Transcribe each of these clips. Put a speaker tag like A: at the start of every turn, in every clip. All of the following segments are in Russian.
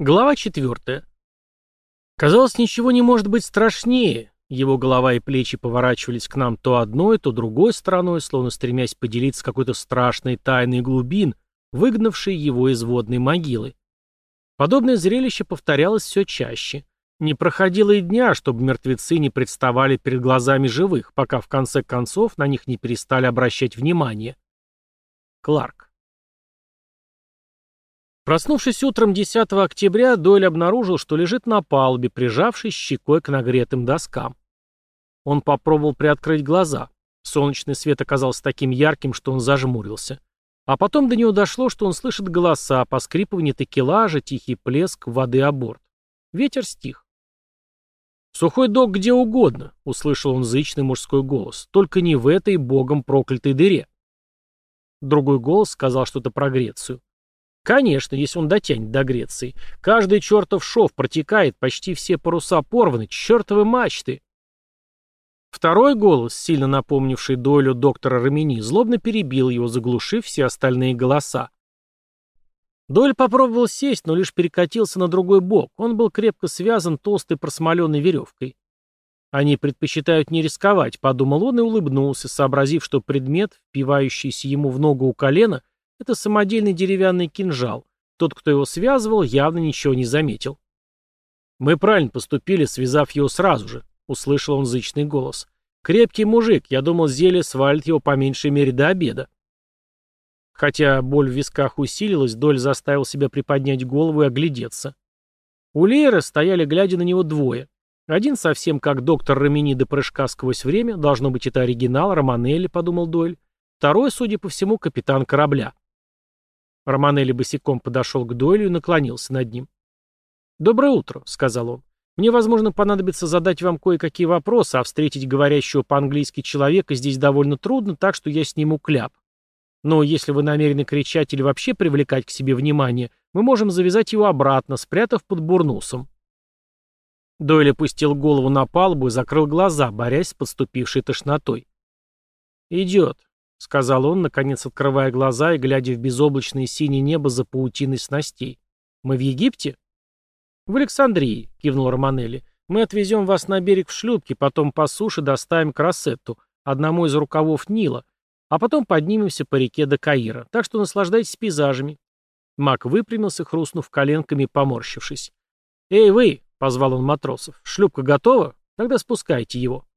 A: Глава четвертая. Казалось, ничего не может быть страшнее. Его голова и плечи поворачивались к нам то одной, то другой стороной, словно стремясь поделиться какой-то страшной тайной глубин, выгнавшей его из водной могилы. Подобное зрелище повторялось все чаще. Не проходило и дня, чтобы мертвецы не представали перед глазами живых, пока в конце концов на них не перестали обращать внимание. Кларк. Проснувшись утром 10 октября, Дойль обнаружил, что лежит на палубе, прижавшись щекой к нагретым доскам. Он попробовал приоткрыть глаза. Солнечный свет оказался таким ярким, что он зажмурился. А потом до него дошло, что он слышит голоса, поскрипывание текелажа, тихий плеск воды о борт. Ветер стих. «Сухой док где угодно», — услышал он зычный мужской голос, — «только не в этой богом проклятой дыре». Другой голос сказал что-то про Грецию. Конечно, если он дотянет до Греции. Каждый чертов шов протекает, почти все паруса порваны, чертовы мачты. Второй голос, сильно напомнивший долю доктора Рамини, злобно перебил его, заглушив все остальные голоса. Доль попробовал сесть, но лишь перекатился на другой бок. Он был крепко связан толстой просмоленной веревкой. «Они предпочитают не рисковать», — подумал он и улыбнулся, сообразив, что предмет, впивающийся ему в ногу у колена, это самодельный деревянный кинжал. Тот, кто его связывал, явно ничего не заметил. «Мы правильно поступили, связав его сразу же», — услышал он зычный голос. «Крепкий мужик, я думал, зелье свалит его по меньшей мере до обеда». Хотя боль в висках усилилась, Доль заставил себя приподнять голову и оглядеться. У Лейера стояли, глядя на него, двое. Один совсем как доктор Рамини до прыжка сквозь время, должно быть, это оригинал, Романелли, подумал Дойль. Второй, судя по всему, капитан корабля. Романелли босиком подошел к Дойлю и наклонился над ним. «Доброе утро», — сказал он. «Мне, возможно, понадобится задать вам кое-какие вопросы, а встретить говорящего по-английски человека здесь довольно трудно, так что я сниму кляп. Но если вы намерены кричать или вообще привлекать к себе внимание, мы можем завязать его обратно, спрятав под бурнусом». Дойль опустил голову на палубу и закрыл глаза, борясь с подступившей тошнотой. «Идет», — сказал он, наконец открывая глаза и глядя в безоблачное синее небо за паутиной снастей. «Мы в Египте?» «В Александрии», — кивнул Романелли. «Мы отвезем вас на берег в шлюпке, потом по суше доставим к Рассетту, одному из рукавов Нила, а потом поднимемся по реке до Каира, так что наслаждайтесь пейзажами». Мак выпрямился, хрустнув коленками поморщившись. «Эй, вы!» — позвал он матросов. «Шлюпка готова? Тогда спускайте его».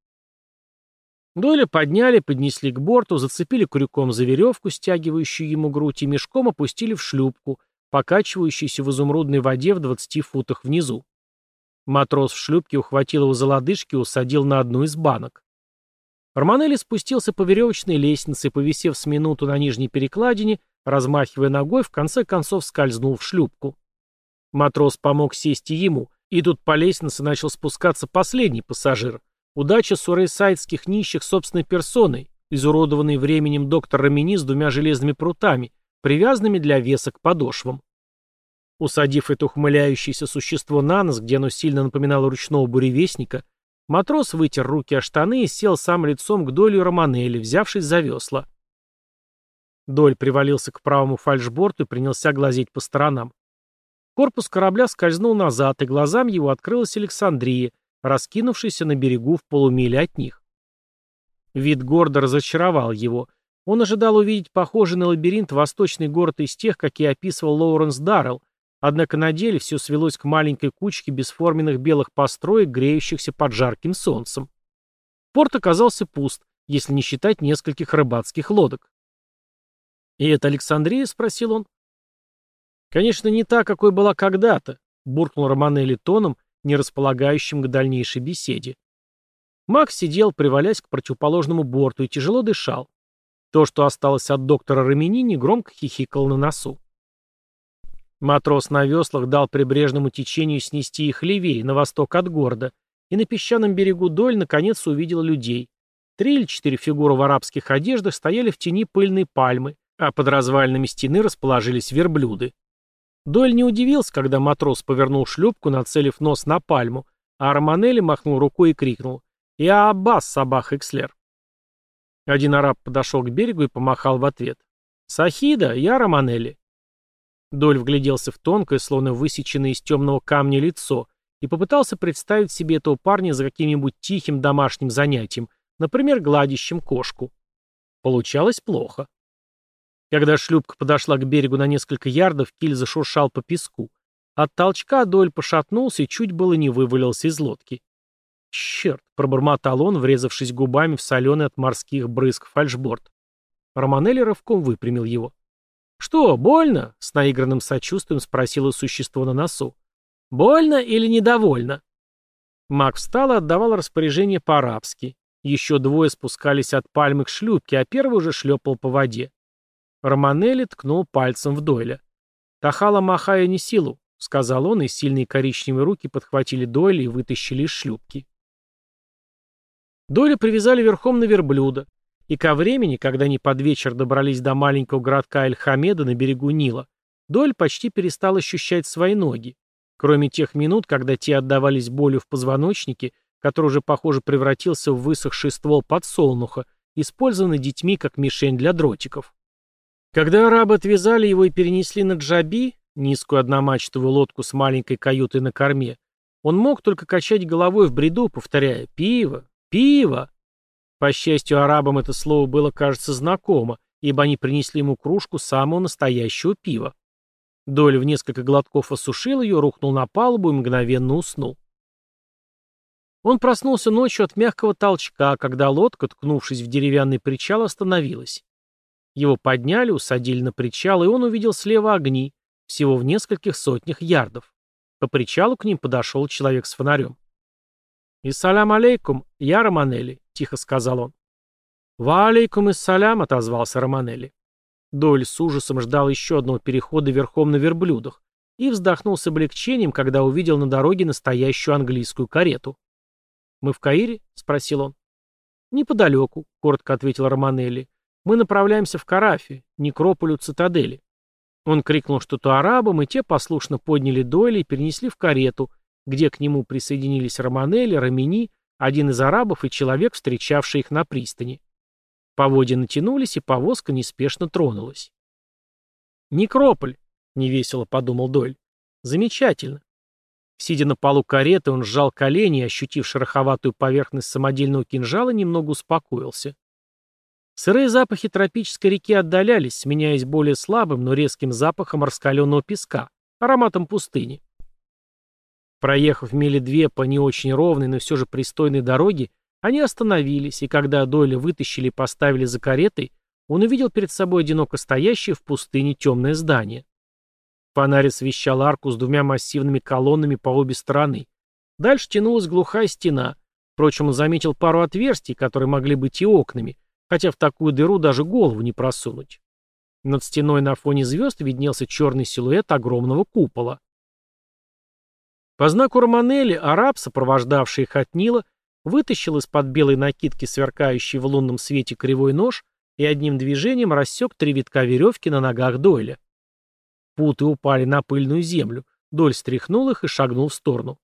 A: Дойля подняли, поднесли к борту, зацепили крюком за веревку, стягивающую ему грудь, и мешком опустили в шлюпку, покачивающуюся в изумрудной воде в 20 футах внизу. Матрос в шлюпке ухватил его за лодыжки и усадил на одну из банок. Романелли спустился по веревочной лестнице и, повисев с минуту на нижней перекладине, размахивая ногой, в конце концов скользнул в шлюпку. Матрос помог сесть и ему, и тут по лестнице начал спускаться последний пассажир — Удача сурейсайдских нищих собственной персоной, изуродованный временем доктор Рамини с двумя железными прутами, привязанными для веса к подошвам. Усадив это ухмыляющееся существо на нос, где оно сильно напоминало ручного буревестника, матрос вытер руки о штаны и сел сам лицом к долю Романелли, взявшись за весла. Доль привалился к правому фальшборту и принялся глазеть по сторонам. Корпус корабля скользнул назад, и глазам его открылась Александрия, раскинувшийся на берегу в полумиле от них. Вид города разочаровал его. Он ожидал увидеть похожий на лабиринт восточный город из тех, какие описывал Лоуренс Даррелл, однако на деле все свелось к маленькой кучке бесформенных белых построек, греющихся под жарким солнцем. Порт оказался пуст, если не считать нескольких рыбацких лодок. «И это Александрия?» — спросил он. «Конечно, не та, какой была когда-то», — буркнул Романелли тоном, не располагающим к дальнейшей беседе. Макс сидел, привалясь к противоположному борту, и тяжело дышал. То, что осталось от доктора Рамини, негромко хихикал на носу. Матрос на веслах дал прибрежному течению снести их левее, на восток от города, и на песчаном берегу Доль наконец увидел людей. Три или четыре фигуры в арабских одеждах стояли в тени пыльной пальмы, а под развалинами стены расположились верблюды. Дойль не удивился, когда матрос повернул шлюпку, нацелив нос на пальму, а Романелли махнул рукой и крикнул «Я Аббас, Сабах Экслер». Один араб подошел к берегу и помахал в ответ. «Сахида, я Романелли». Доль вгляделся в тонкое, словно высеченное из темного камня лицо, и попытался представить себе этого парня за каким-нибудь тихим домашним занятием, например, гладящим кошку. Получалось плохо. Когда шлюпка подошла к берегу на несколько ярдов, киль зашуршал по песку. От толчка Доль пошатнулся и чуть было не вывалился из лодки. «Черт!» — пробормотал он, врезавшись губами в соленый от морских брызг фальшборд. Романелли рывком выпрямил его. «Что, больно?» — с наигранным сочувствием спросило существо на носу. «Больно или недовольно?» Маг встал и отдавал распоряжение по-арабски. Еще двое спускались от пальмы к шлюпке, а первый уже шлепал по воде. Романелли ткнул пальцем в Дойля. «Тахала махая не силу», — сказал он, и сильные коричневые руки подхватили Дойля и вытащили из шлюпки. Дойля привязали верхом на верблюда, и ко времени, когда они под вечер добрались до маленького городка Эль-Хамеда на берегу Нила, Доль почти перестал ощущать свои ноги, кроме тех минут, когда те отдавались болью в позвоночнике, который уже, похоже, превратился в высохший ствол подсолнуха, использованный детьми как мишень для дротиков. Когда арабы отвязали его и перенесли на Джаби, низкую одномачтовую лодку с маленькой каютой на корме, он мог только качать головой в бреду, повторяя «Пиво! Пиво!». По счастью, арабам это слово было, кажется, знакомо, ибо они принесли ему кружку самого настоящего пива. Доль в несколько глотков осушил ее, рухнул на палубу и мгновенно уснул. Он проснулся ночью от мягкого толчка, когда лодка, ткнувшись в деревянный причал, остановилась. Его подняли, усадили на причал, и он увидел слева огни, всего в нескольких сотнях ярдов. По причалу к ним подошел человек с фонарем. «Иссалям алейкум, я Романелли», — тихо сказал он. «Ва алейкум иссалям», — отозвался Романелли. Доль с ужасом ждал еще одного перехода верхом на верблюдах и вздохнул с облегчением, когда увидел на дороге настоящую английскую карету. «Мы в Каире?» — спросил он. «Неподалеку», — коротко ответил Романелли. Мы направляемся в Карафи, некрополю цитадели. Он крикнул что-то арабам, и те послушно подняли Дойля и перенесли в карету, где к нему присоединились Романелли, Рамини, один из арабов и человек, встречавший их на пристани. Поводья натянулись, и повозка неспешно тронулась. «Некрополь», — невесело подумал Дойль. «Замечательно». Сидя на полу кареты, он сжал колени и, ощутив шероховатую поверхность самодельного кинжала, немного успокоился. Сырые запахи тропической реки отдалялись, сменяясь более слабым, но резким запахом раскаленного песка, ароматом пустыни. Проехав мили две по не очень ровной, но все же пристойной дороге, они остановились, и когда Дойля вытащили и поставили за каретой, он увидел перед собой одиноко стоящее в пустыне темное здание. Фонарь освещал арку с двумя массивными колоннами по обе стороны. Дальше тянулась глухая стена. Впрочем, он заметил пару отверстий, которые могли быть и окнами, хотя в такую дыру даже голову не просунуть. Над стеной на фоне звезд виднелся черный силуэт огромного купола. По знаку Романелли араб, сопровождавший их от Нила, вытащил из-под белой накидки сверкающий в лунном свете кривой нож и одним движением рассек три витка веревки на ногах Дойля. Путы упали на пыльную землю. Доль стряхнул их и шагнул в сторону.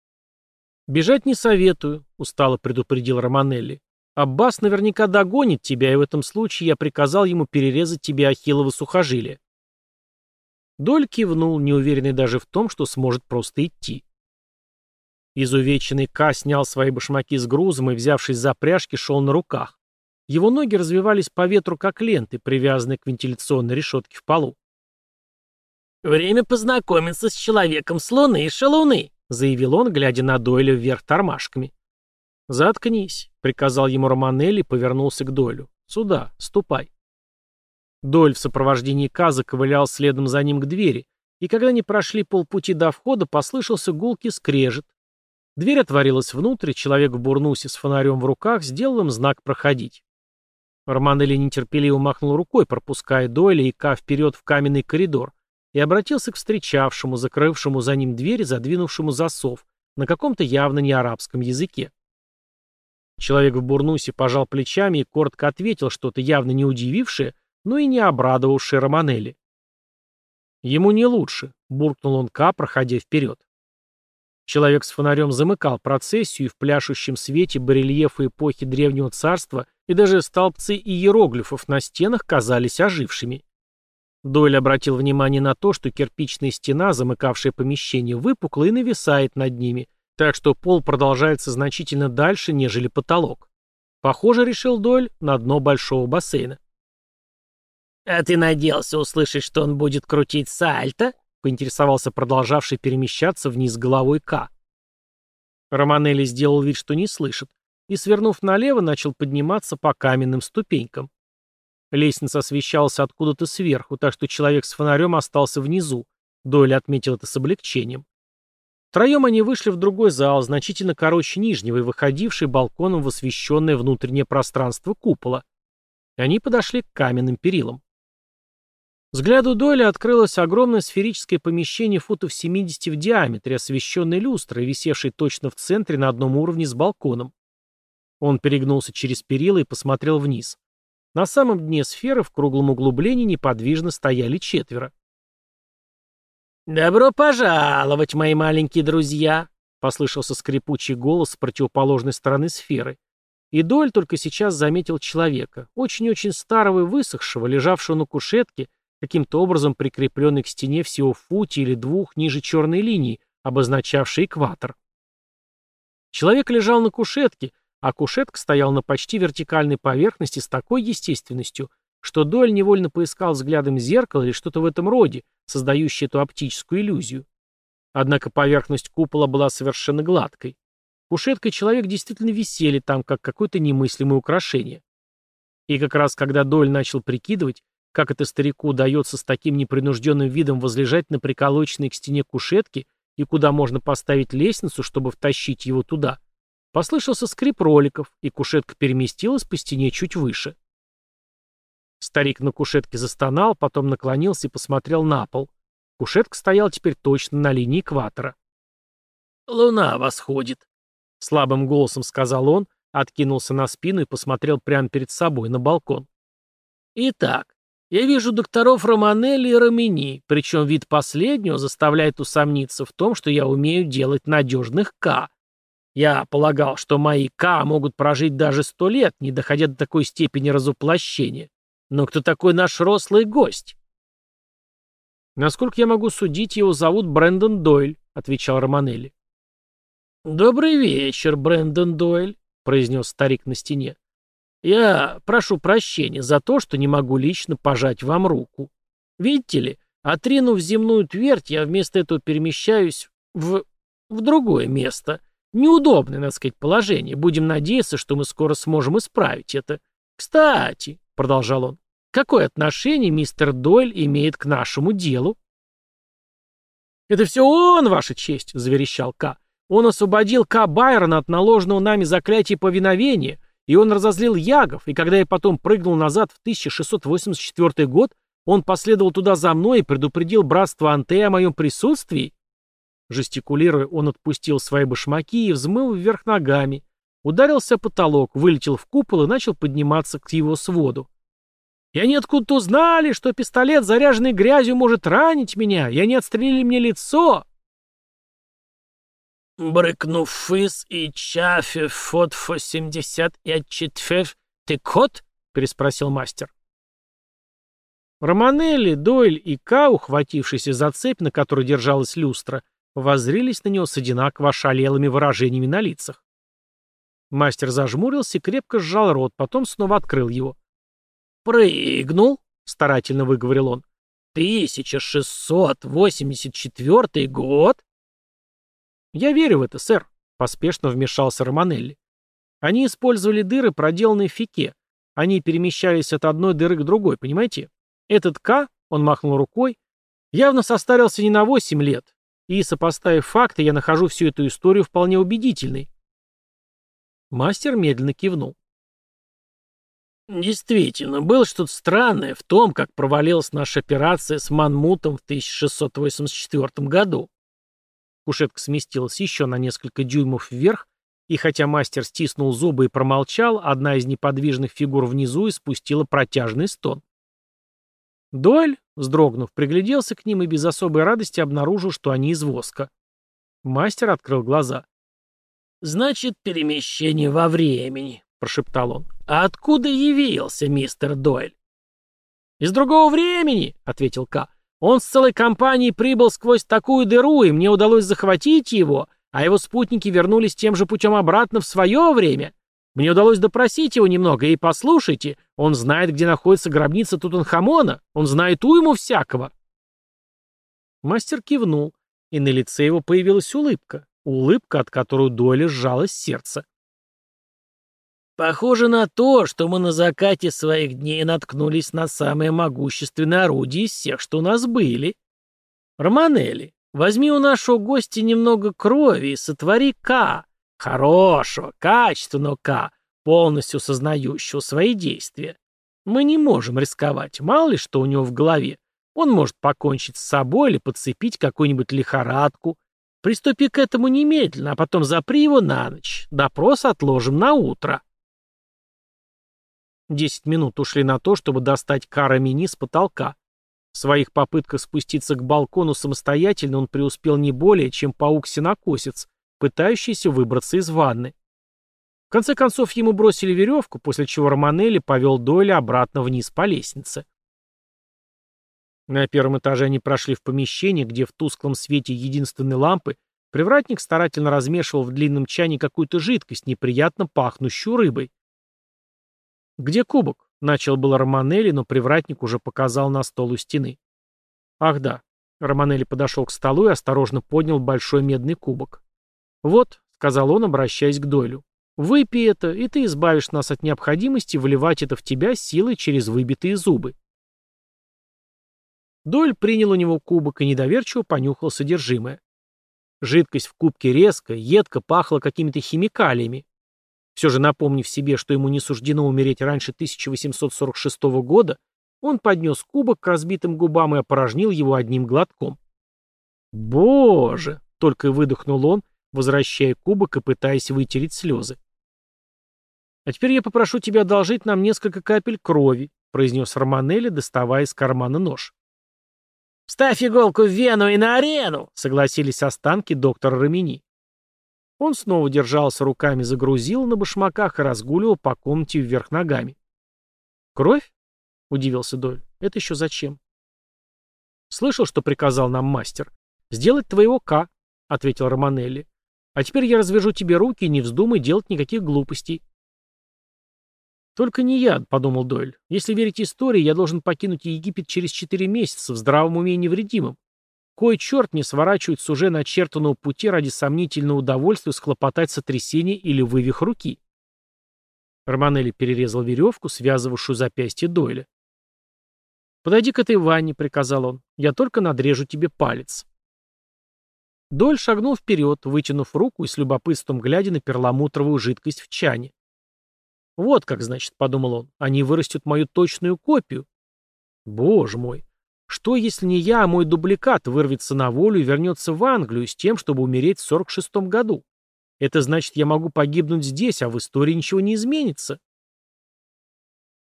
A: «Бежать не советую», — устало предупредил Романелли. Аббас наверняка догонит тебя, и в этом случае я приказал ему перерезать тебе ахиллово сухожилие. Доль кивнул, неуверенный даже в том, что сможет просто идти. Изувеченный Ка снял свои башмаки с грузом и, взявшись за пряжки, шел на руках. Его ноги развивались по ветру, как ленты, привязанные к вентиляционной решетке в полу. «Время познакомиться с человеком с луны и шалуны», заявил он, глядя на Дойля вверх тормашками. «Заткнись», — приказал ему Романелли и повернулся к Долю. «Сюда, ступай». Доль в сопровождении Каза ковылял следом за ним к двери, и когда они прошли полпути до входа, послышался гулкий скрежет. Дверь отворилась внутрь, человек в бурнусе с фонарем в руках сделал им знак «проходить». Романелли нетерпеливо махнул рукой, пропуская Дойля и Ка вперед в каменный коридор, и обратился к встречавшему, закрывшему за ним дверь задвинувшему засов, на каком-то явно не арабском языке. Человек в бурнусе пожал плечами и коротко ответил что-то явно не удивившее, но и не обрадовавшее Романелли. «Ему не лучше», — буркнул он Ка, проходя вперед. Человек с фонарем замыкал процессию, и в пляшущем свете барельефы эпохи Древнего Царства и даже столбцы иероглифов на стенах казались ожившими. Дойль обратил внимание на то, что кирпичная стена, замыкавшая помещение, выпукла и нависает над ними, так что пол продолжается значительно дальше, нежели потолок. Похоже, решил Дойль, на дно большого бассейна.
B: «А ты надеялся услышать, что он будет крутить сальто?» — поинтересовался продолжавший перемещаться вниз головой К.
A: Романелли сделал вид, что не слышит, и, свернув налево, начал подниматься по каменным ступенькам. Лестница освещалась откуда-то сверху, так что человек с фонарем остался внизу. Дойль отметил это с облегчением. Втроем они вышли в другой зал, значительно короче нижнего и выходивший балконом в освещенное внутреннее пространство купола. Они подошли к каменным перилам. Взгляду Дойля открылось огромное сферическое помещение футов 70 в диаметре, освещенное люстрой, висевшей точно в центре на одном уровне с балконом. Он перегнулся через перила и посмотрел вниз. На самом дне сферы в круглом углублении неподвижно стояли четверо.
B: «Добро пожаловать, мои маленькие друзья!» — послышался скрипучий голос с противоположной стороны сферы. И Доль только сейчас заметил человека, очень-очень старого и высохшего, лежавшего на кушетке, каким-то образом прикрепленный к стене всего в футе или двух ниже черной линии, обозначавшей экватор. Человек лежал на кушетке, а кушетка стояла на почти вертикальной поверхности с такой естественностью, что Дойль невольно поискал взглядом зеркало или что-то в этом роде, создающее эту оптическую иллюзию. Однако поверхность купола была совершенно гладкой. Кушетка и человек действительно висели там, как какое-то немыслимое украшение. И как раз когда Дойль начал прикидывать, как это старику удается с таким непринужденным видом возлежать на приколоченной к стене кушетке и куда можно поставить лестницу, чтобы втащить его туда, Послышался скрип роликов, и кушетка переместилась по стене чуть выше. Старик на кушетке застонал, потом наклонился и посмотрел на пол. Кушетка стояла теперь точно на линии экватора. «Луна восходит», — слабым голосом сказал он, откинулся на спину и посмотрел прямо перед собой на балкон. «Итак, я вижу докторов Романелли и Ромини, причем вид последнего заставляет усомниться в том, что я умею делать надежных К. Я полагал, что мои К могут прожить даже сто лет, не доходя до такой степени разуплощения. Но кто такой наш рослый гость?
A: Насколько я могу судить, его зовут Брэндон Дойль, отвечал Романелли.
B: Добрый вечер, Брэндон Дойль, произнес старик на стене. Я прошу прощения за то, что не могу лично пожать вам руку. Видите ли, отринув земную твердь, я вместо этого перемещаюсь в... в другое место — Неудобное, надо сказать, положение. Будем надеяться, что мы скоро сможем исправить это. Кстати, — продолжал он, — какое отношение мистер Дойль имеет к нашему делу?
A: «Это все он, ваша честь!» — заверещал К. «Он освободил К. Байрона от наложенного нами заклятия повиновения, и он разозлил Ягов, и когда я потом прыгнул назад в 1684 год, он последовал туда за мной и предупредил братство Анте о моем присутствии. Жестикулируя, он отпустил свои башмаки и взмыл вверх ногами, ударился потолок, вылетел в купол и начал подниматься к его своду. И они откуда-то узнали, что пистолет, заряженный грязью, может ранить меня, и они отстрелили мне лицо.
B: «Брыкнув фыс и чафе фот семьдесят и отчетфев ты кот?» — переспросил мастер.
A: Романелли, Дойль и Ка, ухватившиеся за цепь, на которой держалась люстра, воззрились на него с одинаково ошалелыми выражениями на лицах. Мастер зажмурился и крепко сжал рот, потом снова открыл его.
B: «Прыгнул», — старательно выговорил он, — «1684 год?»
A: «Я верю в это, сэр», — поспешно вмешался Романелли. «Они использовали дыры, проделанные в фике. Они перемещались от одной дыры к другой, понимаете? Этот К, — он махнул рукой, — явно состарился не на 8 лет, и, сопоставив факты, я нахожу всю эту историю вполне убедительной. Мастер медленно кивнул.
B: Действительно, было что-то странное в том, как провалилась наша операция с Манмутом в 1684 году.
A: Кушетка сместилась еще на несколько дюймов вверх, и хотя мастер стиснул зубы и промолчал, одна из неподвижных фигур внизу испустила протяжный стон. Дойль, вздрогнув, пригляделся к ним и без особой радости обнаружил, что они из воска. Мастер открыл глаза.
B: «Значит, перемещение во времени», — прошептал он. «А откуда явился мистер Дойль?» «Из другого времени», — ответил К. «Он с целой компанией прибыл сквозь такую дыру, и мне удалось захватить его, а его спутники вернулись тем же путем обратно в свое время. Мне удалось допросить его немного, и послушайте, он знает, где находится гробница Тутанхамона, он знает уйму всякого». Мастер кивнул, и на лице его появилась улыбка, улыбка, от которой Дойля сжалось сердце. Похоже на то, что мы на закате своих дней наткнулись на самое могущественное орудие из всех, что у нас были. Романелли, возьми у нашего гостя немного крови и сотвори К, хорошего, качественного К, полностью сознающего свои действия. Мы не можем рисковать, мало ли что у него в голове. Он может покончить с собой или подцепить какую-нибудь лихорадку. Приступи к этому немедленно, а потом запри его на ночь. Допрос отложим на утро. Десять минут ушли на то, чтобы достать Кара Мини с потолка. В своих попытках спуститься к балкону самостоятельно он преуспел не более, чем паук-синокосец, пытающийся выбраться из ванны. В конце концов ему бросили веревку, после чего Романелли повел Дойля обратно вниз по лестнице. На первом этаже они прошли в помещение, где в тусклом свете единственной лампы привратник старательно размешивал в длинном чане какую-то жидкость, неприятно пахнущую рыбой. «Где кубок?» — начал был Романелли, но привратник уже показал на стол у стены. «Ах да». Романелли подошел к столу и осторожно поднял большой медный кубок. «Вот», — сказал он, обращаясь к Дойлю, — «выпей это, и ты избавишь нас от необходимости выливать это в тебя силой через выбитые зубы». Дойль принял у него кубок и недоверчиво понюхал содержимое. Жидкость в кубке резко, едко пахла какими-то химикалиями, все же напомнив себе, что ему не суждено умереть раньше 1846 года, он поднес кубок к разбитым губам и опорожнил его одним глотком. «Боже!» — только выдохнул он, возвращая кубок и пытаясь вытереть слезы. «А теперь я попрошу тебя одолжить нам несколько капель крови», — произнес Романелли, доставая из кармана нож. «Вставь иголку в вену и на арену!» — согласились останки доктора Рамини. Он снова держался руками за грузил на башмаках и разгуливал по комнате вверх ногами. «Кровь?» — удивился Доль. «Это еще зачем?» «Слышал, что приказал нам мастер? Сделать твоего К», — ответил Романелли. «А теперь я развяжу тебе руки и не вздумай делать никаких глупостей». «Только не я», — подумал Дойль. «Если верить истории, я должен покинуть Египет через четыре месяца в здравом уме и невредимом. Кой черт не сворачивает с уже начертанного пути ради сомнительного удовольствия схлопотать сотрясение или вывих руки. Романелли перерезал веревку, связывавшую запястье Дойля. «Подойди к этой ванне», — приказал он. «Я только надрежу тебе палец». Доль шагнул вперед, вытянув руку и с любопытством глядя на перламутровую жидкость в чане. «Вот как, значит», — подумал он, — «они вырастют мою точную копию». «Боже мой, что, если не я, а мой дубликат вырвется на волю и вернется в Англию с тем, чтобы умереть в 46-м году? Это значит, я могу погибнуть здесь, а в истории ничего не изменится.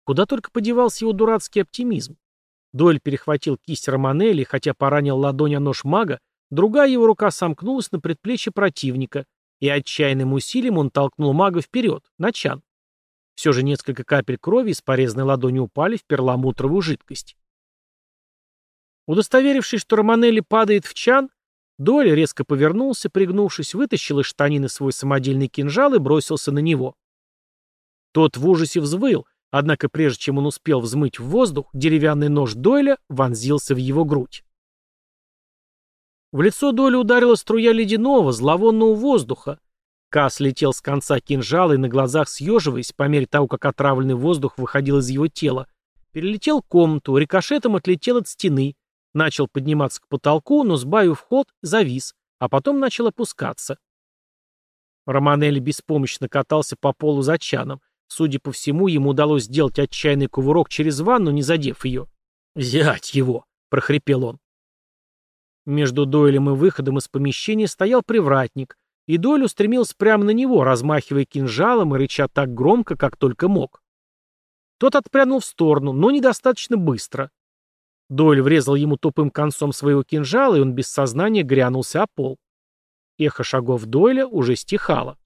B: Куда только подевался его дурацкий оптимизм. Дойль перехватил кисть Романелли, хотя поранил ладонь о нож мага, другая его рука сомкнулась на предплечье противника, и отчаянным усилием он толкнул мага вперед, на чан. Все же несколько капель крови из порезанной ладони упали в перламутровую жидкость. Удостоверившись, что Романелли падает в чан, Доля резко повернулся, пригнувшись, вытащил из штанины свой самодельный кинжал и бросился на него. Тот в ужасе взвыл, однако прежде чем он успел взмыть в воздух, деревянный нож Дойля вонзился в его грудь. В лицо Дойля ударила струя ледяного, зловонного воздуха. Кас летел с конца кинжала и на глазах съеживаясь, по мере того, как отравленный воздух выходил из его тела, перелетел комнату, рикошетом отлетел от стены, Начал подниматься к потолку, но, сбавив ход, завис, а потом начал опускаться. Романелли беспомощно катался по полу за чаном. Судя по всему, ему удалось сделать отчаянный кувырок через ванну, не задев ее. «Взять его!» — прохрипел он. Между Дойлем и выходом из помещения стоял привратник, и Дойль устремился прямо на него, размахивая кинжалом и рыча так громко, как только мог. Тот отпрянул в сторону, но недостаточно быстро. Дойль врезал ему тупым концом своего кинжала, и он без сознания грянулся о пол. Эхо шагов Дойля уже стихало.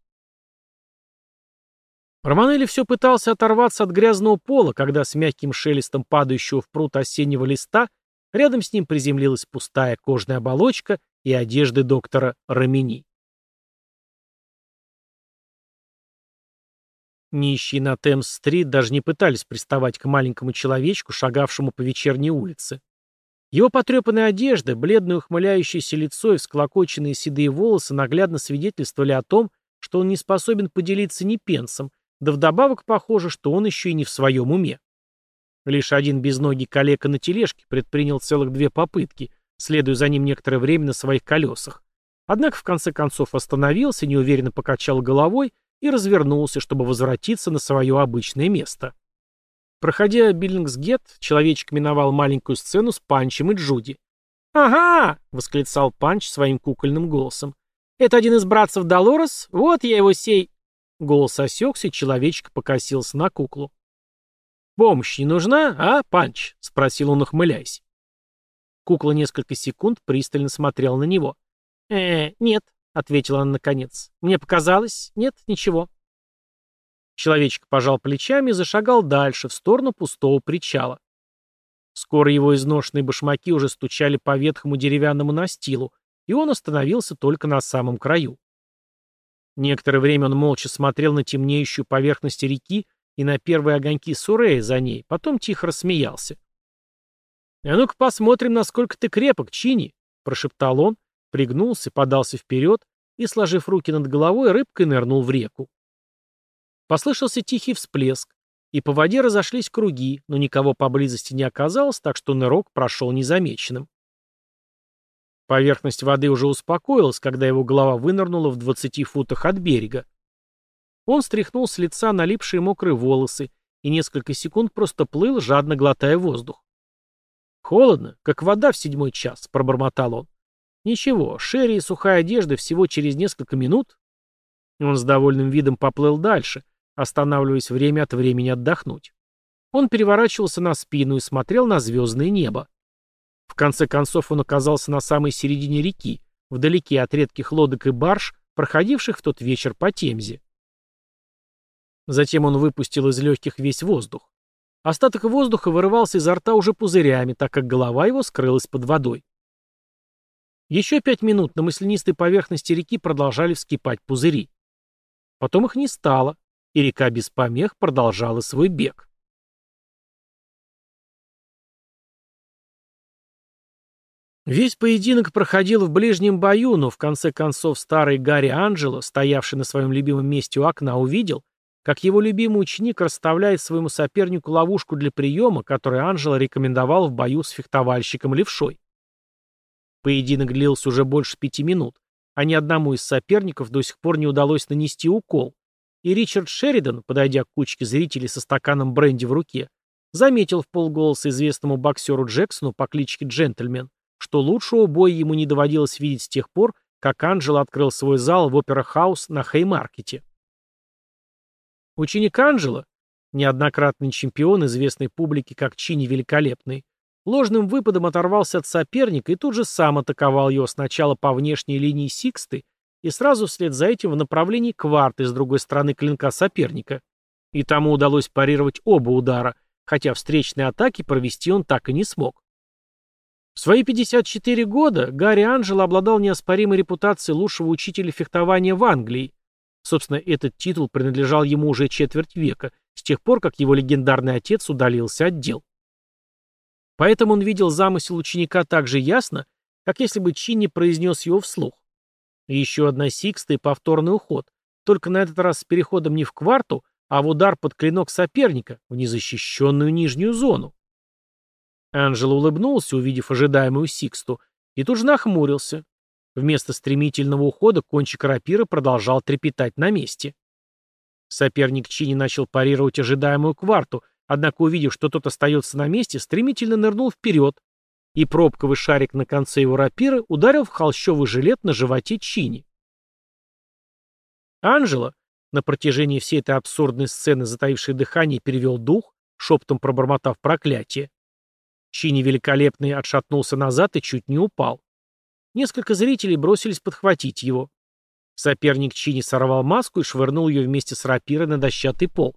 A: Романелли все пытался оторваться от грязного пола, когда с мягким шелестом падающего в пруд осеннего листа рядом с ним приземлилась пустая кожная оболочка и одежды доктора Рамини. Нищие на Темс-стрит даже не пытались приставать к маленькому человечку, шагавшему по вечерней улице. Его потрепанная одежда, бледное ухмыляющееся лицо и всклокоченные седые волосы наглядно свидетельствовали о том, что он не способен поделиться ни пенсом, да вдобавок похоже, что он еще и не в своем уме. Лишь один безногий калека на тележке предпринял целых две попытки, следуя за ним некоторое время на своих колесах. Однако в конце концов остановился, неуверенно покачал головой и развернулся, чтобы возвратиться на свое обычное место. Проходя Биллингсгет, человечек миновал маленькую сцену с Панчем и Джуди. «Ага!» — восклицал Панч своим кукольным голосом. «Это один из братцев Долорес? Вот я его сей...» Голос осекся, и человечек покосился на куклу. «Помощь не нужна, а, Панч?» — спросил он, ухмыляясь. Кукла несколько секунд пристально смотрела на него. «Э, нет», — ответила она наконец. «Мне показалось. Нет, ничего». Человечек пожал плечами и зашагал дальше, в сторону пустого причала. Скоро его изношенные башмаки уже стучали по ветхому деревянному настилу, и он остановился только на самом краю. Некоторое время он молча смотрел на темнеющую поверхность реки и на первые огоньки Сурея за ней, потом тихо рассмеялся. «А ну-ка посмотрим, насколько ты крепок, Чини!» — прошептал он, пригнулся, подался вперед и, сложив руки над головой, рыбкой нырнул в реку. Послышался тихий всплеск, и по воде разошлись круги, но никого поблизости не оказалось, так что нырок прошел незамеченным. Поверхность воды уже успокоилась, когда его голова вынырнула в 20 футах от берега. Он стряхнул с лица налипшие мокрые волосы и несколько секунд просто плыл, жадно глотая воздух. «Холодно, как вода в седьмой час», — пробормотал он. Ничего, Шерри и сухая одежда всего через несколько минут. Он с довольным видом поплыл дальше, останавливаясь время от времени отдохнуть. Он переворачивался на спину и смотрел на звездное небо. В конце концов он оказался на самой середине реки, вдалеке от редких лодок и барж, проходивших в тот вечер по Темзе. Затем он выпустил из легких весь воздух. Остаток воздуха вырывался изо рта уже пузырями, так как голова его скрылась под водой. Еще пять минут на маслянистой поверхности реки продолжали вскипать пузыри. Потом их не стало, и река без помех продолжала свой бег. Весь поединок проходил в ближнем бою, но в конце концов старый Гарри Анджело, стоявший на своем любимом месте у окна, увидел, как его любимый ученик расставляет своему сопернику ловушку для приема, который Анджело рекомендовал в бою с фехтовальщиком Левшой. Поединок длился уже больше пяти минут, а ни одному из соперников до сих пор не удалось нанести укол. И Ричард Шеридан, подойдя к кучке зрителей со стаканом бренди в руке, заметил в полголоса известному боксеру Джексону по кличке Джентльмен, что лучшего боя ему не доводилось видеть с тех пор, как Анджело открыл свой зал в Опера-хаус на Хеймаркете. Ученик Анджело, неоднократный чемпион, известной публике как Чини Великолепный, Ложным выпадом оторвался от соперника и тут же сам атаковал его сначала по внешней линии Сиксты и сразу вслед за этим в направлении кварты с другой стороны клинка соперника. И тому удалось парировать оба удара, хотя встречные атаки провести он так и не смог. В свои 54 года Гарри Анджело обладал неоспоримой репутацией лучшего учителя фехтования в Англии. Собственно, этот титул принадлежал ему уже четверть века, с тех пор, как его легендарный отец удалился от дел. Поэтому он видел замысел ученика так же ясно, как если бы Чинни произнес его вслух. И еще одна сикста и повторный уход, только на этот раз с переходом не в кварту, а в удар под клинок соперника, в незащищенную нижнюю зону. Анжела улыбнулся, увидев ожидаемую сиксту, и тут же нахмурился. Вместо стремительного ухода кончик рапира продолжал трепетать на месте. Соперник Чини начал парировать ожидаемую кварту, Однако, увидев, что тот остается на месте, стремительно нырнул вперед, и пробковый шарик на конце его рапиры ударил в холщовый жилет на животе Чини. Анжела, на протяжении всей этой абсурдной сцены, затаившей дыхание, перевел дух, шептом пробормотав проклятие. Чини великолепный отшатнулся назад и чуть не упал. Несколько зрителей бросились подхватить его. Соперник Чини сорвал маску и швырнул ее вместе с рапирой на дощатый пол.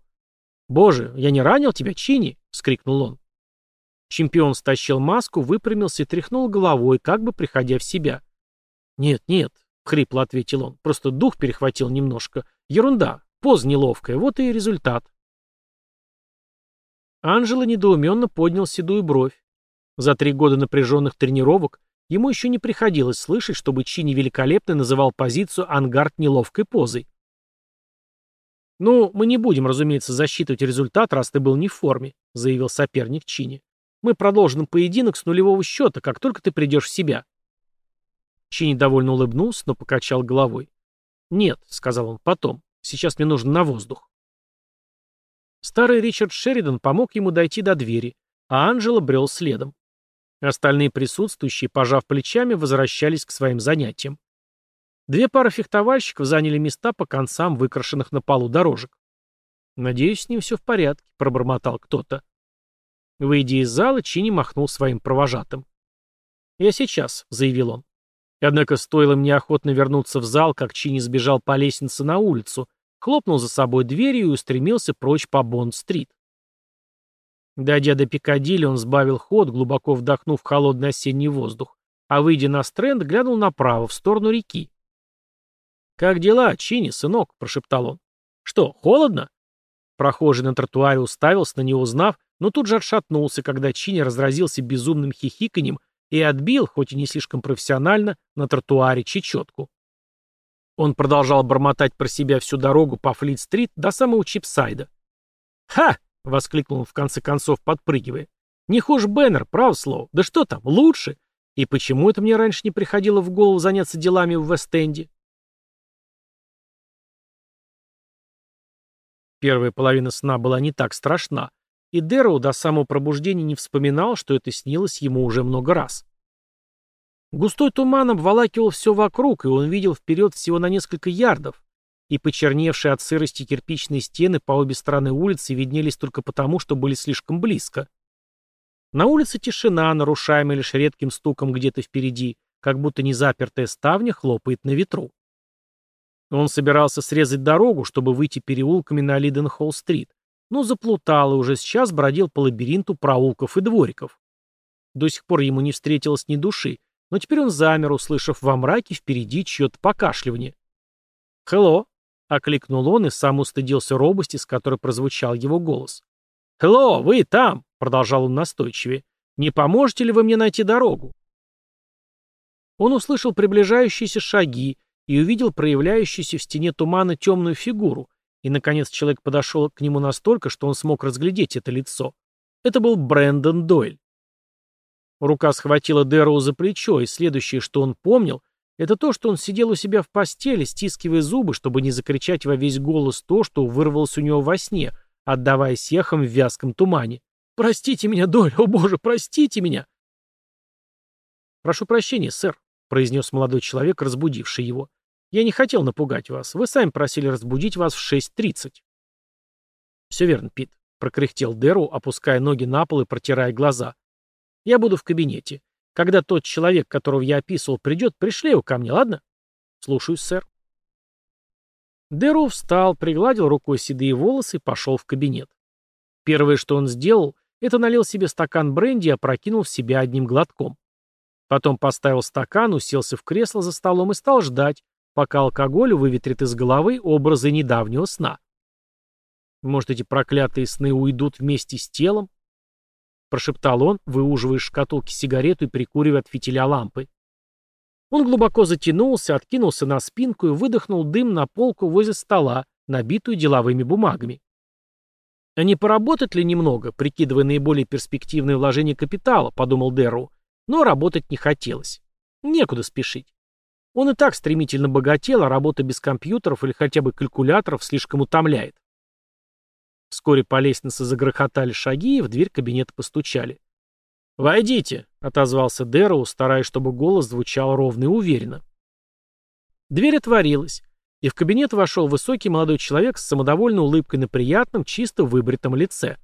A: «Боже, я не ранил тебя, Чини!» — скрикнул он. Чемпион стащил маску, выпрямился и тряхнул головой, как бы приходя в себя. «Нет, нет», — хрипло ответил он, — «просто дух перехватил немножко. Ерунда, поза неловкая, вот и результат». Анжела недоуменно поднял седую бровь. За три года напряженных тренировок ему еще не приходилось слышать, чтобы Чини великолепно называл позицию ангард неловкой позой. «Ну, мы не будем, разумеется, засчитывать результат, раз ты был не в форме», — заявил соперник Чини. «Мы продолжим поединок с нулевого счета, как только ты придешь в себя». Чини довольно улыбнулся, но покачал головой. «Нет», — сказал он, — «потом. Сейчас мне нужно на воздух». Старый Ричард Шеридан помог ему дойти до двери, а Анджело брел следом. Остальные присутствующие, пожав плечами, возвращались к своим занятиям. Две пары фехтовальщиков заняли места по концам выкрашенных на полу дорожек. «Надеюсь, с ним все в порядке», — пробормотал кто-то. Выйдя из зала, Чини махнул своим провожатым. «Я сейчас», — заявил он. Однако стоило мне охотно вернуться в зал, как Чини сбежал по лестнице на улицу, хлопнул за собой дверью и устремился прочь по Бонд-стрит. Дойдя до Пикадилли, он сбавил ход, глубоко вдохнув холодный осенний воздух, а, выйдя на стренд, глянул направо, в сторону реки. «Как дела, Чини, сынок?» – прошептал он. «Что, холодно?» Прохожий на тротуаре уставился на него, узнав, но тут же отшатнулся, когда Чини разразился безумным хихиканьем и отбил, хоть и не слишком профессионально, на тротуаре чечетку. Он продолжал бормотать про себя всю дорогу по Флит-стрит до самого Чипсайда. «Ха!» — воскликнул он в конце концов, подпрыгивая. «Не хуже Беннер, право слово. Да что там, лучше! И почему это мне раньше не приходило в голову заняться делами в Вест-Энде?» Первая половина сна была не так страшна, и Дэроу до самого пробуждения не вспоминал, что это снилось ему уже много раз. Густой туман обволакивал все вокруг, и он видел вперед всего на несколько ярдов, и почерневшие от сырости кирпичные стены по обе стороны улицы виднелись только потому, что были слишком близко. На улице тишина, нарушаемая лишь редким стуком где-то впереди, как будто незапертая ставня хлопает на ветру. Он собирался срезать дорогу, чтобы выйти переулками на Лиденхолл-стрит, но заплутал и уже сейчас бродил по лабиринту проулков и двориков. До сих пор ему не встретилось ни души, но теперь он замер, услышав во мраке впереди чье-то покашливание. «Хелло!» — окликнул он и сам устыдился робости, с которой прозвучал его голос. «Хелло, вы там!» — продолжал он настойчивее. «Не поможете ли вы мне найти дорогу?» Он услышал приближающиеся шаги и увидел проявляющуюся в стене тумана темную фигуру, и, наконец, человек подошел к нему настолько, что он смог разглядеть это лицо. Это был Брэндон Дойль. Рука схватила Дэроу за плечо, и следующее, что он помнил, это то, что он сидел у себя в постели, стискивая зубы, чтобы не закричать во весь голос то, что вырвалось у него во сне, отдаваясь эхом в вязком тумане. «Простите меня, Доль! О, боже, простите меня!» «Прошу прощения, сэр», — произнес молодой человек, разбудивший его. «Я не хотел напугать вас. Вы сами просили разбудить вас в 6.30». «Все верно, Пит», — прокряхтел Дэру, опуская ноги на пол и протирая глаза. Я буду в кабинете. Когда тот человек, которого я описывал, придет, пришли его ко мне, ладно? Слушаюсь, сэр. Дэру встал, пригладил рукой седые волосы и пошел в кабинет. Первое, что он сделал, это налил себе стакан бренди и опрокинул в себя одним глотком. Потом поставил стакан, уселся в кресло за столом и стал ждать, пока алкоголь выветрит из головы образы недавнего сна. Может, эти проклятые сны уйдут вместе с телом? прошептал он, выуживая из шкатулки сигарету и прикуривая от фитиля лампы. Он глубоко затянулся, откинулся на спинку и выдохнул дым на полку возле стола, набитую деловыми бумагами. «А не поработать ли немного, прикидывая наиболее перспективные вложения капитала?» — подумал Дэрроу. Но работать не хотелось. Некуда спешить. Он и так стремительно богател, а работа без компьютеров или хотя бы калькуляторов слишком утомляет. Вскоре по лестнице загрохотали шаги, и в дверь кабинета постучали. «Войдите», — отозвался Дэроу, стараясь, чтобы голос звучал ровно и уверенно. Дверь отворилась, и в кабинет вошел высокий молодой человек с самодовольной улыбкой на приятном, чисто выбритом лице.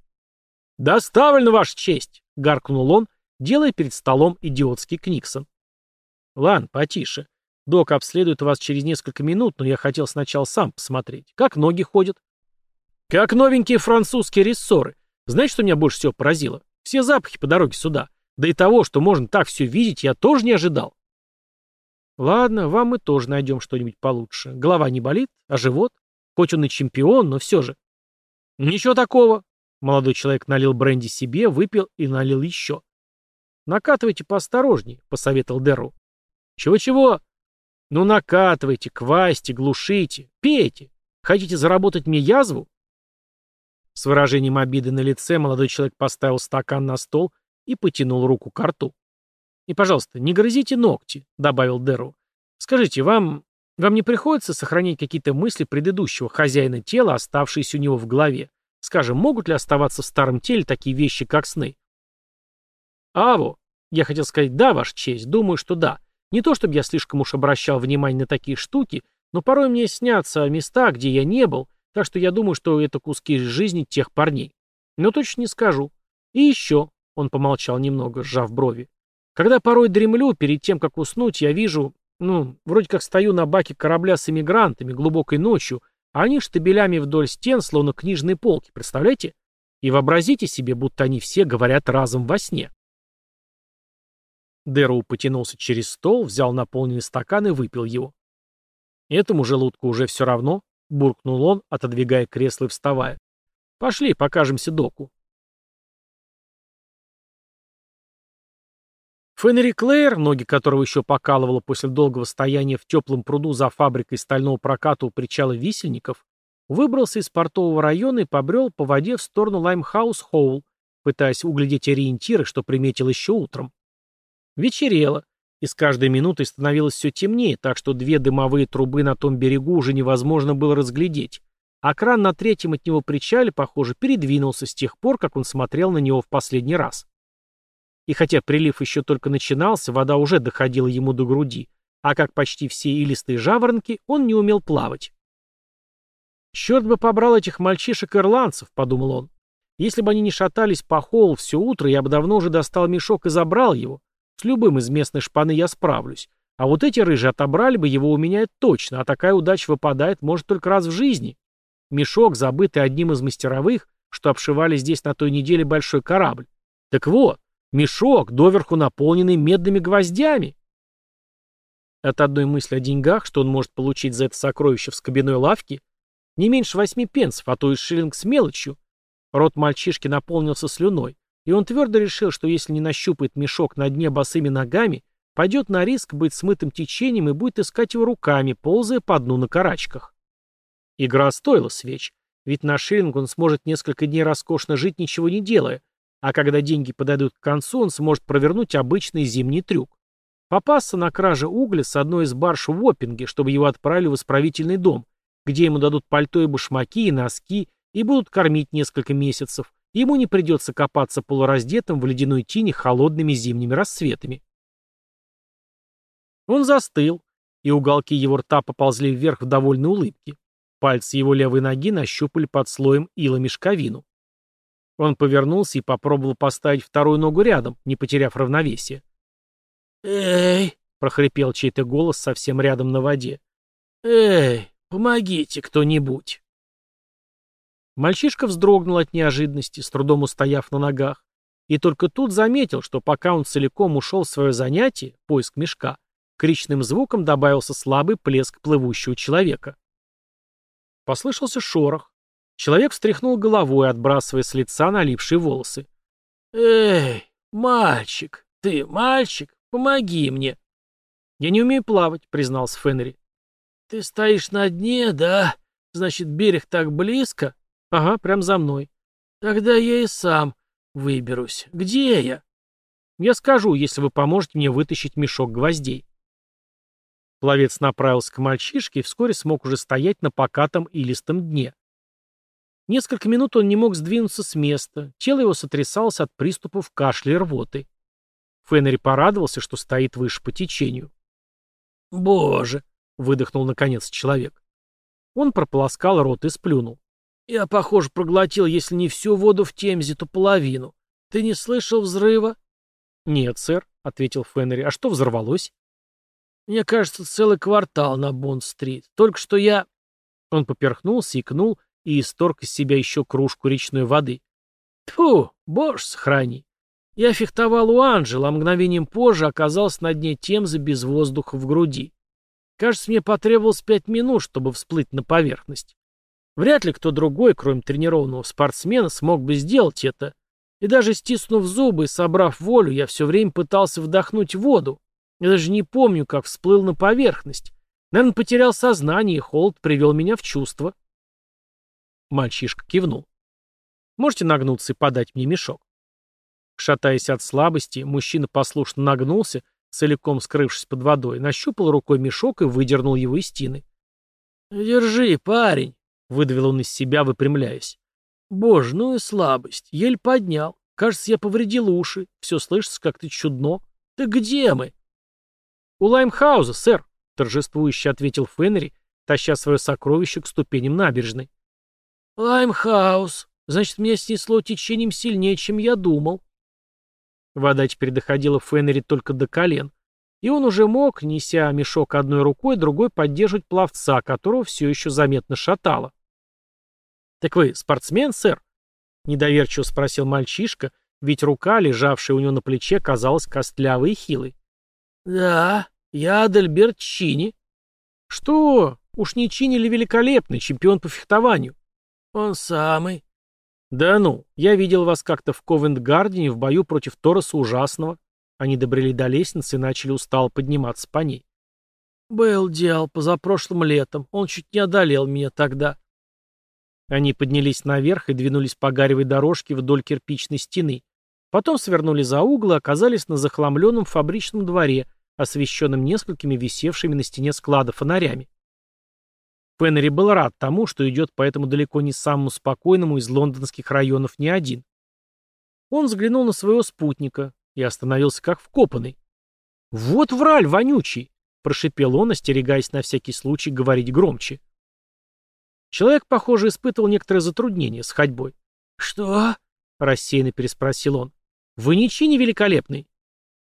A: «Доставлена, Ваша честь!» — гаркнул он, делая перед столом идиотский книксон. «Ладно, потише. Док обследует вас через несколько минут, но я хотел сначала сам посмотреть. Как ноги ходят? Как новенькие французские рессоры. Знаете, что меня больше всего поразило? Все запахи по дороге сюда. Да и того, что можно так все видеть, я тоже не ожидал. Ладно, вам мы тоже найдем что-нибудь получше. Голова не болит, а живот? Хоть он и чемпион, но все же. Ничего такого. Молодой человек налил бренди себе, выпил и налил еще. Накатывайте поосторожней, посоветовал Дерру. Чего-чего? Ну накатывайте, квасьте, глушите, пейте. Хотите заработать мне язву? С выражением обиды на лице молодой человек поставил стакан на стол и потянул руку к рту. «И, пожалуйста, не грызите ногти», — добавил Дэру. «Скажите, вам... вам не приходится сохранять какие-то мысли предыдущего хозяина тела, оставшиеся у него в голове? Скажем, могут ли оставаться в старом теле такие вещи, как сны?» «Аво, я хотел сказать «да, Ваша честь», думаю, что да. Не то, чтобы я слишком уж обращал внимание на такие штуки, но порой мне снятся места, где я не был, так что я думаю, что это куски жизни тех парней. Но точно не скажу. И еще, он помолчал немного, сжав брови. Когда порой дремлю, перед тем, как уснуть, я вижу, ну, вроде как стою на баке корабля с эмигрантами глубокой ночью, а они штабелями вдоль стен, словно книжные полки, представляете? И вообразите себе, будто они все говорят разом во сне. Дэроу потянулся через стол, взял наполненный стакан и выпил его. Этому желудку уже все равно, буркнул он, отодвигая кресло и вставая. Пошли, покажемся доку. Фенри Клэйр, ноги которого еще покалывало после долгого стояния в теплом пруду за фабрикой стального проката у причала висельников, выбрался из портового района и побрел по воде в сторону Лаймхаус-Хоул, пытаясь углядеть ориентиры, что приметил еще утром. Вечерело, и с каждой минутой становилось все темнее, так что две дымовые трубы на том берегу уже невозможно было разглядеть, а кран на третьем от него причале, похоже, передвинулся с тех пор, как он смотрел на него в последний раз. И хотя прилив еще только начинался, вода уже доходила ему до груди, а как почти все илистые жаворонки, он не умел плавать. «Черт бы побрал этих мальчишек-ирландцев», — подумал он. «Если бы они не шатались по холл все утро, я бы давно уже достал мешок и забрал его. С любым из местной шпаны я справлюсь. А вот эти рыжие отобрали бы его у меня точно, а такая удача выпадает, может, только раз в жизни. Мешок, забытый одним из мастеровых, что обшивали здесь на той неделе большой корабль. Так вот, мешок, доверху наполненный медными гвоздями. От одной мысли о деньгах, что он может получить за это сокровище в скобяной лавке, не меньше восьми пенсов, а то и шиллинг с мелочью, рот мальчишки наполнился слюной. И он твердо решил, что если не нащупает мешок на дне босыми ногами, пойдет на риск быть смытым течением и будет искать его руками, ползая по дну на карачках. Игра стоила свеч, ведь на шиллинг он сможет несколько дней роскошно жить, ничего не делая, а когда деньги подойдут к концу, он сможет провернуть обычный зимний трюк. Попасться на краже угля с одной из барж в Оппинге, чтобы его отправили в исправительный дом, где ему дадут пальто и башмаки, и носки, и будут кормить несколько месяцев, Ему не придется копаться полураздетым в ледяной тине холодными зимними рассветами. Он застыл, и уголки его рта поползли вверх в довольной улыбке. Пальцы его левой ноги нащупали под слоем ила мешковину. Он повернулся и попробовал поставить вторую ногу рядом, не потеряв равновесия. «Эй!» — прохрипел чей-то голос совсем рядом на воде. «Эй, помогите кто-нибудь!» Мальчишка вздрогнул от неожиданности, с трудом устояв на ногах, и только тут заметил, что пока он целиком ушел в свое занятие, поиск мешка, к речным звукам добавился слабый плеск плывущего человека. Послышался шорох. Человек встряхнул головой, отбрасывая с лица налипшие волосы. «Эй, мальчик, ты мальчик, помоги мне!» «Я не умею плавать», — признался Фенри. «Ты стоишь на дне, да? Значит, берег так близко?» «Ага, прям за мной». «Тогда я и сам выберусь. Где я?» «Я скажу, если вы поможете мне вытащить мешок гвоздей». Пловец направился к мальчишке и вскоре смог уже стоять на покатом и листом дне. Несколько минут он не мог сдвинуться с места, тело его сотрясалось от приступов кашля и рвоты. Феннери порадовался, что стоит выше по течению. «Боже!» — выдохнул наконец человек. Он прополоскал рот и сплюнул. Я, похоже, проглотил, если не всю воду в Темзе, то половину. Ты не слышал взрыва? Нет, сэр, ответил Феннери. А что взорвалось?
B: Мне кажется, целый квартал на Бонд-стрит. Только что я...» Он поперхнулся, икнул и исторг из себя еще кружку речной воды. Тьфу, боже сохрани. Я фехтовал у Анжела, а мгновением позже оказался на дне Темзы без воздуха в груди. Кажется, мне потребовалось пять минут, чтобы всплыть на поверхность. Вряд ли кто другой, кроме тренированного спортсмена, смог бы сделать это. И даже стиснув зубы и собрав волю, я все время пытался вдохнуть воду. Я даже не помню, как всплыл на поверхность. Наверное, потерял сознание, и холод привел меня в чувство. Мальчишка кивнул. Можете нагнуться и подать мне мешок? Шатаясь от слабости, мужчина послушно нагнулся, целиком скрывшись под водой, нащупал рукой мешок и выдернул его из стены. «Держи, парень!» — выдавил он из себя, выпрямляясь. «Боже, ну и слабость! Ель поднял. Кажется, я повредил уши. Все слышится как-то чудно. Ты где мы?» «У Лаймхауза, сэр», — торжествующе ответил Феннери, таща свое сокровище к ступеням набережной. «Лаймхаус. Значит, меня снесло течением сильнее, чем я думал». Вода теперь доходила Феннери только до колен, и он уже мог, неся мешок одной рукой, другой поддерживать пловца, которого все еще заметно шатало. «Так вы спортсмен, сэр?» — недоверчиво спросил мальчишка, ведь рука, лежавшая у него на плече, казалась костлявой и хилой. «Да, я Адельберт Чини». «Что? Уж не Чини ли великолепный, чемпион по фехтованию?» «Он самый». «Да ну, я видел вас как-то в Ковент-Гардене в бою против Тороса Ужасного». Они добрели до лестницы и начали устало подниматься по ней. «Был дел позапрошлым летом. Он чуть не одолел меня тогда». Они поднялись наверх и двинулись по гаревой дорожке вдоль кирпичной стены. Потом свернули за угол и оказались на захламленном фабричном дворе, освещенном несколькими висевшими на стене склада фонарями. Пеннери был рад тому, что идет по этому далеко не самому спокойному из лондонских районов не один. Он взглянул на своего спутника и остановился как вкопанный. «Вот враль вонючий!» — прошипел он, остерегаясь на всякий случай говорить громче. Человек, похоже, испытывал некоторое затруднение с ходьбой. «Что?» — рассеянно переспросил он. «Вы не великолепный?»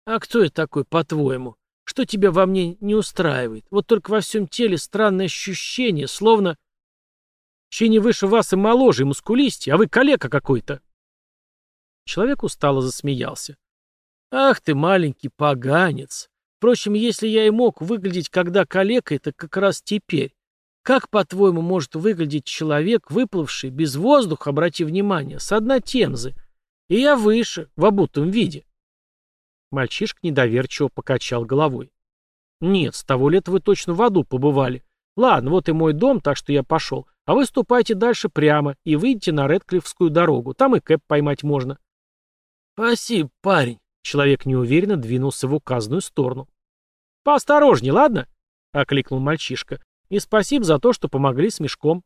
B: «А кто я такой, по-твоему?» Что тебя во мне не устраивает? Вот только во всем теле странное ощущение, словно... Чей выше вас и моложе, и мускулистее, а вы калека какой-то. Человек устало засмеялся. Ах ты, маленький поганец. Впрочем, если я и мог выглядеть когда калека, это как раз теперь. Как, по-твоему, может выглядеть человек, выплывший без воздуха, обрати внимание, с дна Темзы? И я выше, в обутом виде. Мальчишка недоверчиво покачал головой. «Нет, с того лета вы точно в аду побывали. Ладно, вот и мой дом, так что я пошел. А вы ступайте дальше прямо и выйдите на Редклифскую дорогу. Там и кэп поймать можно». «Спасибо, парень». Человек неуверенно двинулся в указанную сторону. «Поосторожней, ладно?» — окликнул мальчишка. «И спасибо за то, что помогли с мешком».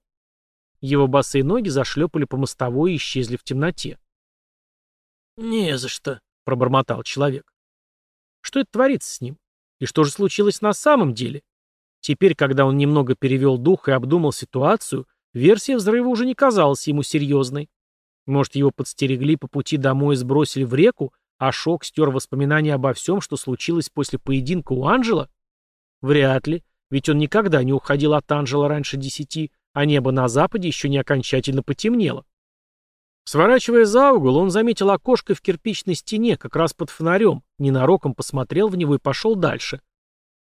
B: Его босые ноги зашлепали по мостовой и исчезли в темноте. «Не за что», — пробормотал человек. Что это творится с ним? И что же случилось на самом деле? Теперь, когда он немного перевел дух и обдумал ситуацию, версия взрыва уже не казалась ему серьезной. Может, его подстерегли по пути домой и сбросили в реку, а шок стер воспоминания обо всем, что случилось после поединка у Анжела? Вряд ли, ведь он никогда не уходил от Анжела раньше десяти, а небо на западе еще не окончательно потемнело. Сворачивая за угол, он заметил окошко в кирпичной стене, как раз под фонарем, ненароком посмотрел в него и пошел дальше.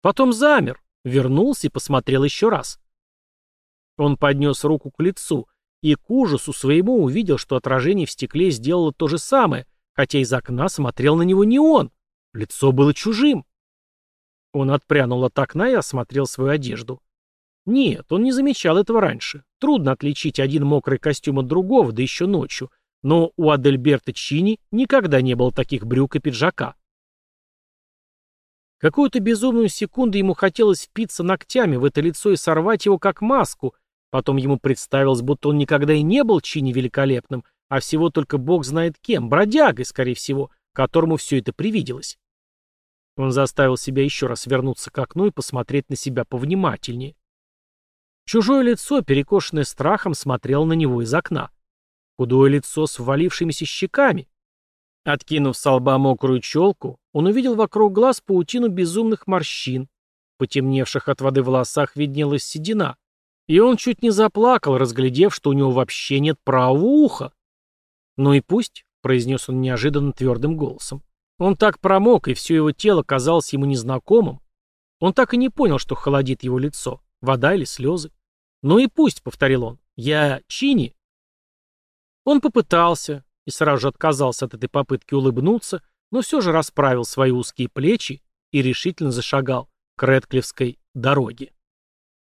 B: Потом замер, вернулся и посмотрел еще раз. Он поднес руку к лицу и к ужасу своему увидел, что отражение в стекле сделало то же самое, хотя из окна смотрел на него не он. Лицо было чужим. Он отпрянул от окна и осмотрел свою одежду. Нет, он не замечал этого раньше. Трудно отличить один мокрый костюм от другого, да еще ночью. Но у Адельберта Чини никогда не было таких брюк и пиджака. Какую-то безумную секунду ему хотелось впиться ногтями в это лицо и сорвать его как маску. Потом ему представилось, будто он никогда и не был Чини великолепным, а всего только бог знает кем, бродягой, скорее всего, которому все это привиделось. Он заставил себя еще раз вернуться к окну и посмотреть на себя повнимательнее. Чужое лицо, перекошенное страхом, смотрело на него из окна. Худое лицо с ввалившимися щеками. Откинув с лба мокрую челку, он увидел вокруг глаз паутину безумных морщин,
A: потемневших от воды волосах виднелась седина, и он чуть не заплакал, разглядев, что у него вообще нет правого уха. «Ну и пусть», — произнес он неожиданно твердым голосом. Он так промок, и все его тело казалось ему незнакомым. Он так и не понял, что холодит его лицо, вода или слезы. «Ну и пусть», — повторил он, — «я Чини». Он попытался и сразу же отказался от этой попытки улыбнуться, но все же расправил свои узкие плечи и решительно зашагал к Редклифской дороге.